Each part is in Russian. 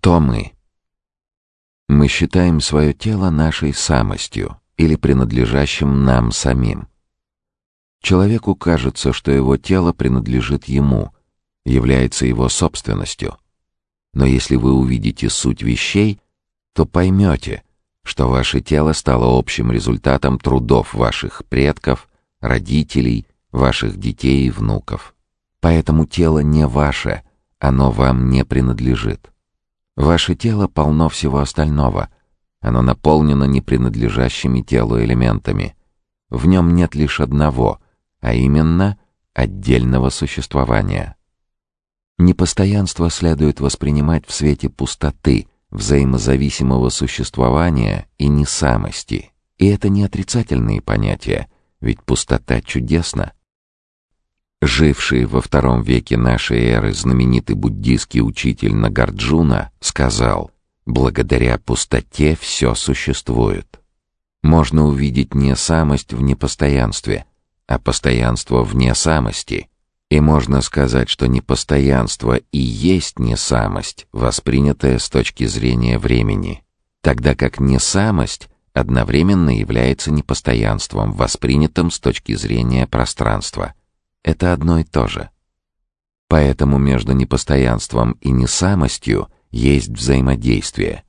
Кто мы? Мы считаем свое тело нашей самостью или принадлежащим нам самим. Человеку кажется, что его тело принадлежит ему, является его собственностью. Но если вы увидите суть вещей, то поймете, что ваше тело стало общим результатом трудов ваших предков, родителей, ваших детей и внуков. Поэтому тело не ваше, оно вам не принадлежит. Ваше тело полно всего остального. Оно наполнено непринадлежащими телу элементами. В нем нет лишь одного, а именно отдельного существования. Непостоянство следует воспринимать в свете пустоты, взаимозависимого существования и несамости. И это не отрицательные понятия, ведь пустота чудесна. Живший во втором веке нашей эры знаменитый буддийский учитель Нагарджуна сказал, «Благодаря пустоте все существует». Можно увидеть не самость в непостоянстве, а постоянство в несамости. И можно сказать, что непостоянство и есть несамость, воспринятая с точки зрения времени, тогда как несамость одновременно является непостоянством, воспринятым с точки зрения пространства это одно и то же. Поэтому между непостоянством и несамостью есть взаимодействие.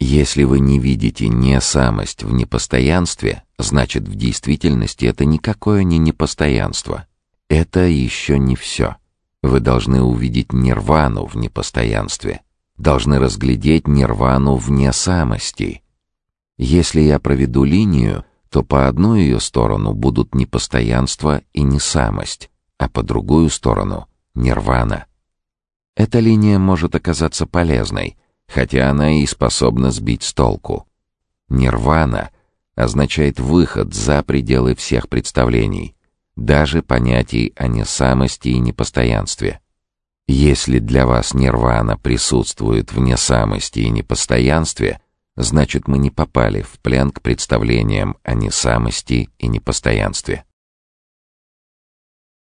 Если вы не видите несамость в непостоянстве, значит в действительности это никакое не непостоянство. Это еще не все. Вы должны увидеть нирвану в непостоянстве, должны разглядеть нирвану в несамости. Если я проведу линию, то по одну ее сторону будут непостоянство и несамость, а по другую сторону — нирвана. Эта линия может оказаться полезной, хотя она и способна сбить с толку. Нирвана означает выход за пределы всех представлений, даже понятий о несамости и непостоянстве. Если для вас нирвана присутствует в несамости и непостоянстве, значит мы не попали в плен к представлениям о несамости и непостоянстве.